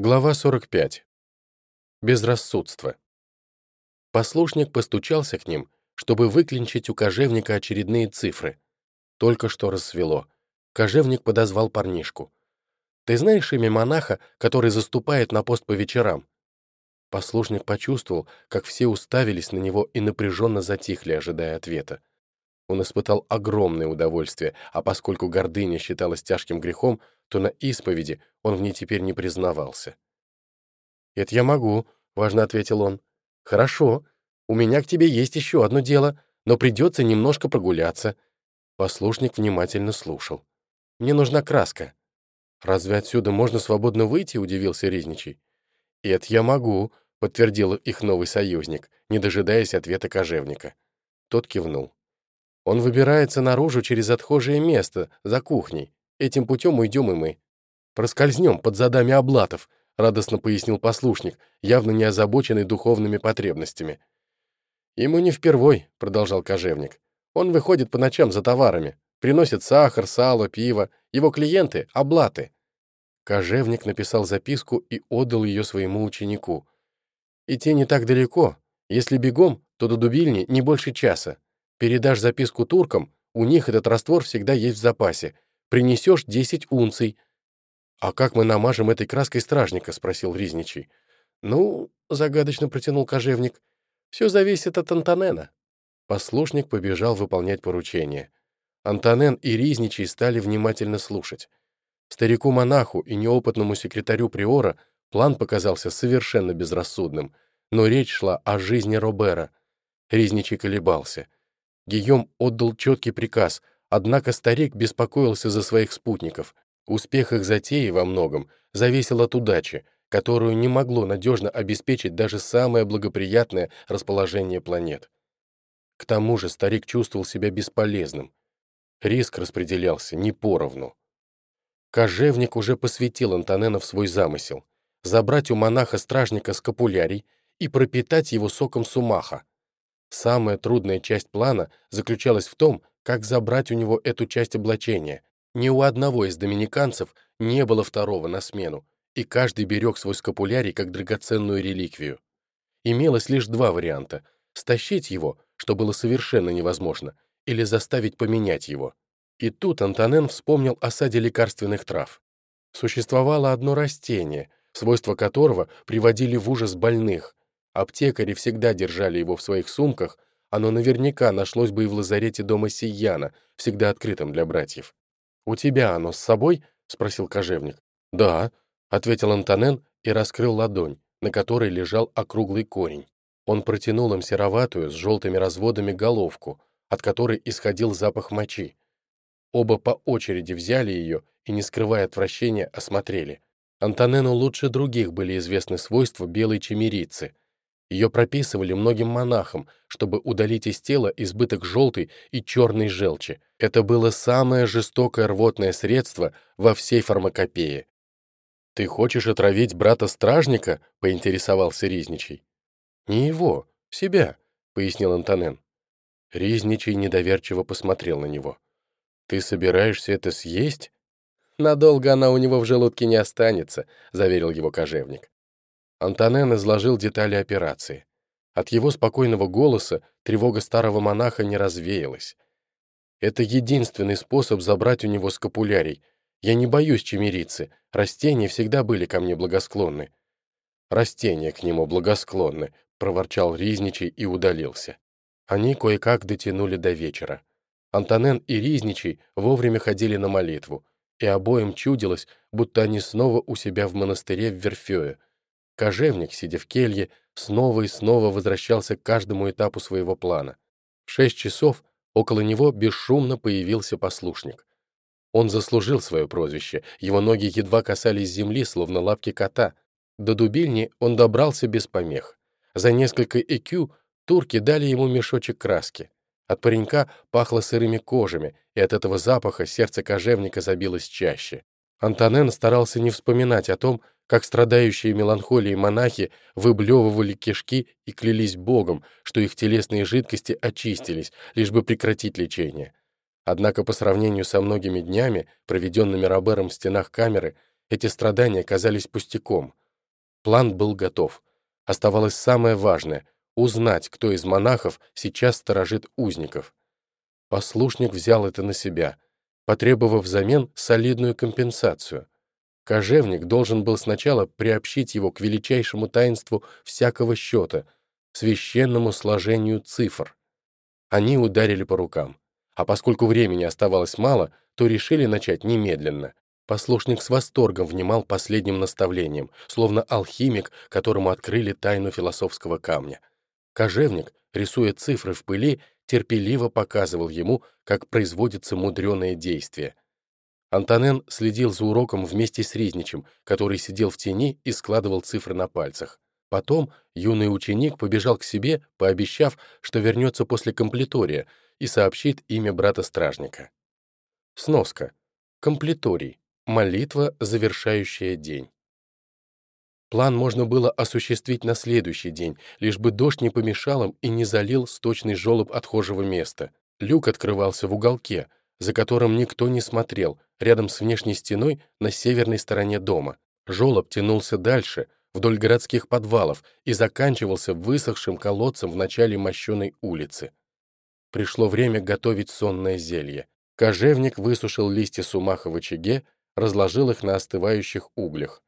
Глава 45. Безрассудство. Послушник постучался к ним, чтобы выклинчить у кожевника очередные цифры. Только что рассвело. Кожевник подозвал парнишку. «Ты знаешь имя монаха, который заступает на пост по вечерам?» Послушник почувствовал, как все уставились на него и напряженно затихли, ожидая ответа. Он испытал огромное удовольствие, а поскольку гордыня считалась тяжким грехом, то на исповеди он в ней теперь не признавался. «Это я могу», — важно ответил он. «Хорошо. У меня к тебе есть еще одно дело, но придется немножко прогуляться». Послушник внимательно слушал. «Мне нужна краска». «Разве отсюда можно свободно выйти?» — удивился Ризничий. «Это я могу», — подтвердил их новый союзник, не дожидаясь ответа кожевника. Тот кивнул. «Он выбирается наружу через отхожее место, за кухней. Этим путем уйдем и мы. Проскользнем под задами облатов», — радостно пояснил послушник, явно не озабоченный духовными потребностями. «Ему не впервой», — продолжал кожевник. «Он выходит по ночам за товарами, приносит сахар, сало, пиво. Его клиенты — облаты». Кожевник написал записку и отдал ее своему ученику. «Идти не так далеко. Если бегом, то до дубильни не больше часа. Передашь записку туркам, у них этот раствор всегда есть в запасе принесешь десять унций». «А как мы намажем этой краской стражника?» — спросил Ризничий. «Ну, — загадочно протянул кожевник, — все зависит от Антонена». Послушник побежал выполнять поручение. Антонен и Ризничий стали внимательно слушать. Старику-монаху и неопытному секретарю Приора план показался совершенно безрассудным, но речь шла о жизни Робера. Ризничий колебался. Гийом отдал четкий приказ — Однако старик беспокоился за своих спутников. Успех их затеи во многом зависел от удачи, которую не могло надежно обеспечить даже самое благоприятное расположение планет. К тому же старик чувствовал себя бесполезным. Риск распределялся не поровну. Кожевник уже посвятил Антонена в свой замысел — забрать у монаха-стражника скапулярий и пропитать его соком сумаха. Самая трудная часть плана заключалась в том, как забрать у него эту часть облачения. Ни у одного из доминиканцев не было второго на смену, и каждый берег свой скапулярий как драгоценную реликвию. Имелось лишь два варианта — стащить его, что было совершенно невозможно, или заставить поменять его. И тут Антонен вспомнил о саде лекарственных трав. Существовало одно растение, свойства которого приводили в ужас больных. Аптекари всегда держали его в своих сумках, оно наверняка нашлось бы и в лазарете дома Сияна, всегда открытом для братьев. «У тебя оно с собой?» — спросил кожевник. «Да», — ответил Антонен и раскрыл ладонь, на которой лежал округлый корень. Он протянул им сероватую с желтыми разводами головку, от которой исходил запах мочи. Оба по очереди взяли ее и, не скрывая отвращения, осмотрели. Антонену лучше других были известны свойства белой чемерицы — ее прописывали многим монахам, чтобы удалить из тела избыток желтой и черной желчи. Это было самое жестокое рвотное средство во всей фармакопее. «Ты хочешь отравить брата-стражника?» — поинтересовался Ризничий. «Не его, себя», — пояснил Антонен. Ризничий недоверчиво посмотрел на него. «Ты собираешься это съесть?» «Надолго она у него в желудке не останется», — заверил его кожевник. Антонен изложил детали операции. От его спокойного голоса тревога старого монаха не развеялась. Это единственный способ забрать у него скапулярий. Я не боюсь чемерицы, растения всегда были ко мне благосклонны. Растения к нему благосклонны, проворчал Ризничий и удалился. Они кое-как дотянули до вечера. Антонен и Ризничий вовремя ходили на молитву, и обоим чудилось, будто они снова у себя в монастыре в Верфёе, Кожевник, сидя в келье, снова и снова возвращался к каждому этапу своего плана. В шесть часов около него бесшумно появился послушник. Он заслужил свое прозвище, его ноги едва касались земли, словно лапки кота. До дубильни он добрался без помех. За несколько ЭКЮ турки дали ему мешочек краски. От паренька пахло сырыми кожами, и от этого запаха сердце кожевника забилось чаще. Антонен старался не вспоминать о том, как страдающие меланхолией монахи выблевывали кишки и клялись Богом, что их телесные жидкости очистились, лишь бы прекратить лечение. Однако по сравнению со многими днями, проведенными Робером в стенах камеры, эти страдания казались пустяком. План был готов. Оставалось самое важное — узнать, кто из монахов сейчас сторожит узников. Послушник взял это на себя, потребовав взамен солидную компенсацию. Кожевник должен был сначала приобщить его к величайшему таинству всякого счета, священному сложению цифр. Они ударили по рукам. А поскольку времени оставалось мало, то решили начать немедленно. Послушник с восторгом внимал последним наставлениям, словно алхимик, которому открыли тайну философского камня. Кожевник, рисуя цифры в пыли, терпеливо показывал ему, как производится мудреное действие. Антонен следил за уроком вместе с Ризничем, который сидел в тени и складывал цифры на пальцах. Потом юный ученик побежал к себе, пообещав, что вернется после комплитория и сообщит имя брата-стражника. Сноска. Комплиторий. Молитва, завершающая день. План можно было осуществить на следующий день, лишь бы дождь не помешал им и не залил сточный желоб отхожего места. Люк открывался в уголке, за которым никто не смотрел, рядом с внешней стеной на северной стороне дома. Желоб тянулся дальше, вдоль городских подвалов, и заканчивался высохшим колодцем в начале мощеной улицы. Пришло время готовить сонное зелье. Кожевник высушил листья сумаха в очаге, разложил их на остывающих углях.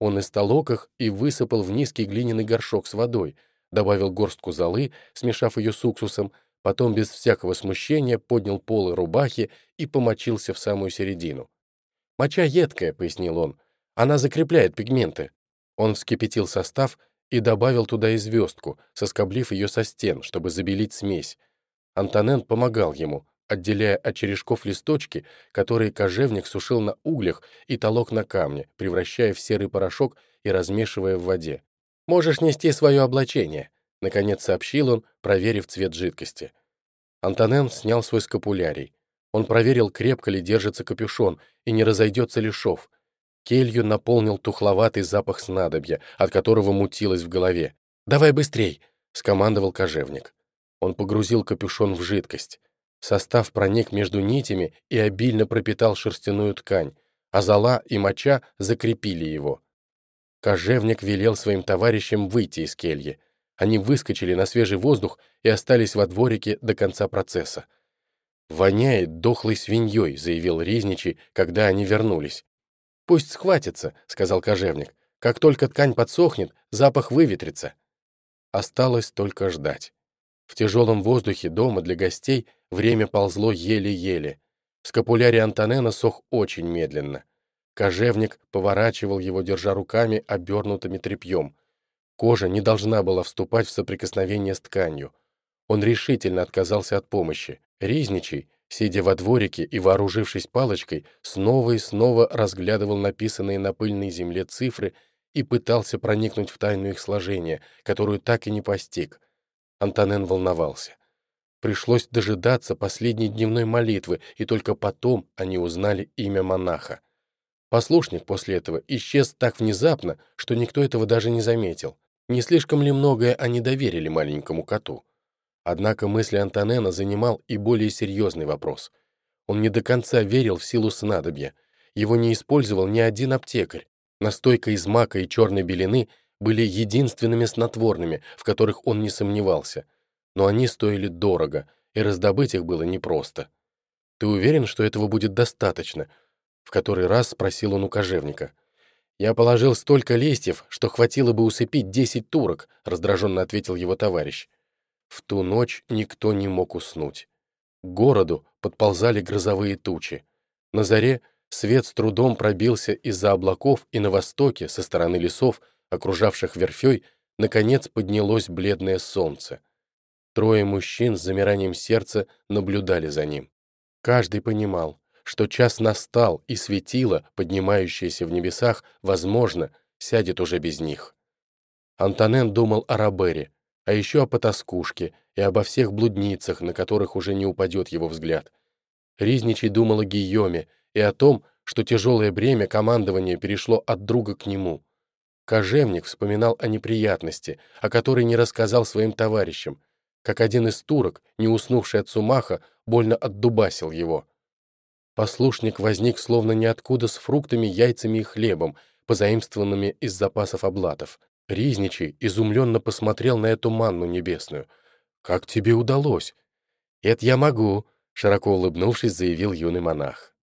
Он истолок их и высыпал в низкий глиняный горшок с водой, добавил горстку золы, смешав ее с уксусом, потом без всякого смущения поднял полы рубахи и помочился в самую середину. «Моча едкая», — пояснил он, — «она закрепляет пигменты». Он вскипятил состав и добавил туда и звездку, соскоблив ее со стен, чтобы забелить смесь. Антонен помогал ему, отделяя от черешков листочки, которые кожевник сушил на углях и толок на камне, превращая в серый порошок и размешивая в воде. «Можешь нести свое облачение», — наконец сообщил он, проверив цвет жидкости. Антонен снял свой скапулярий. Он проверил, крепко ли держится капюшон и не разойдется ли шов. Келью наполнил тухловатый запах снадобья, от которого мутилось в голове. «Давай быстрей!» — скомандовал кожевник. Он погрузил капюшон в жидкость. Состав проник между нитями и обильно пропитал шерстяную ткань, а зола и моча закрепили его. Кожевник велел своим товарищам выйти из кельи. Они выскочили на свежий воздух и остались во дворике до конца процесса. «Воняет дохлой свиньей», — заявил Ризничий, когда они вернулись. «Пусть схватится», — сказал кожевник. «Как только ткань подсохнет, запах выветрится». Осталось только ждать. В тяжелом воздухе дома для гостей время ползло еле-еле. Скапулярий Антонена сох очень медленно. Кожевник поворачивал его, держа руками, обернутыми тряпьем. Кожа не должна была вступать в соприкосновение с тканью. Он решительно отказался от помощи. Ризничий, сидя во дворике и вооружившись палочкой, снова и снова разглядывал написанные на пыльной земле цифры и пытался проникнуть в тайну их сложения, которую так и не постиг. Антонен волновался. Пришлось дожидаться последней дневной молитвы, и только потом они узнали имя монаха. Послушник после этого исчез так внезапно, что никто этого даже не заметил. Не слишком ли многое они доверили маленькому коту? Однако мысли Антонена занимал и более серьезный вопрос. Он не до конца верил в силу снадобья. Его не использовал ни один аптекарь. Настойка из мака и черной белины были единственными снотворными, в которых он не сомневался, но они стоили дорого, и раздобыть их было непросто. «Ты уверен, что этого будет достаточно?» В который раз спросил он у кожевника. «Я положил столько листьев, что хватило бы усыпить десять турок», раздраженно ответил его товарищ. В ту ночь никто не мог уснуть. К городу подползали грозовые тучи. На заре свет с трудом пробился из-за облаков, и на востоке, со стороны лесов, окружавших верфей, наконец поднялось бледное солнце. Трое мужчин с замиранием сердца наблюдали за ним. Каждый понимал, что час настал, и светило, поднимающееся в небесах, возможно, сядет уже без них. Антонен думал о Рабере, а еще о потаскушке и обо всех блудницах, на которых уже не упадет его взгляд. Ризничий думал о Гийоме и о том, что тяжелое бремя командования перешло от друга к нему. Кожевник вспоминал о неприятности, о которой не рассказал своим товарищам, как один из турок, не уснувший от сумаха, больно отдубасил его. Послушник возник словно ниоткуда с фруктами, яйцами и хлебом, позаимствованными из запасов облатов. Riзничий изумленно посмотрел на эту манну небесную. «Как тебе удалось?» «Это я могу», — широко улыбнувшись, заявил юный монах.